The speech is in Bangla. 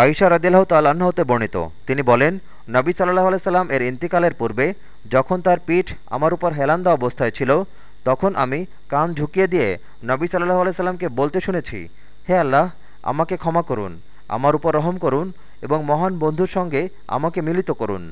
আইসা রদিল্লাহ তাল্লাহতে হতে বর্ণিত। তিনি বলেন, নবী সাল্লাহ আলাইসাল্লাম এর ইন্তিকালের পূর্বে যখন তার পিঠ আমার উপর হেলান্দা অবস্থায় ছিল, তখন আমি কান ঝুঁকিয়ে দিয়ে নবী সাল্লাহ আলাইসাল্লামকে বলতে শুনেছি, হে আল্লাহ, আমাকে ক্ষমা করুন, আমার উপর রহম করুন এবং মহান বন্ধুর সঙ্গে আমাকে মিলিত করুন।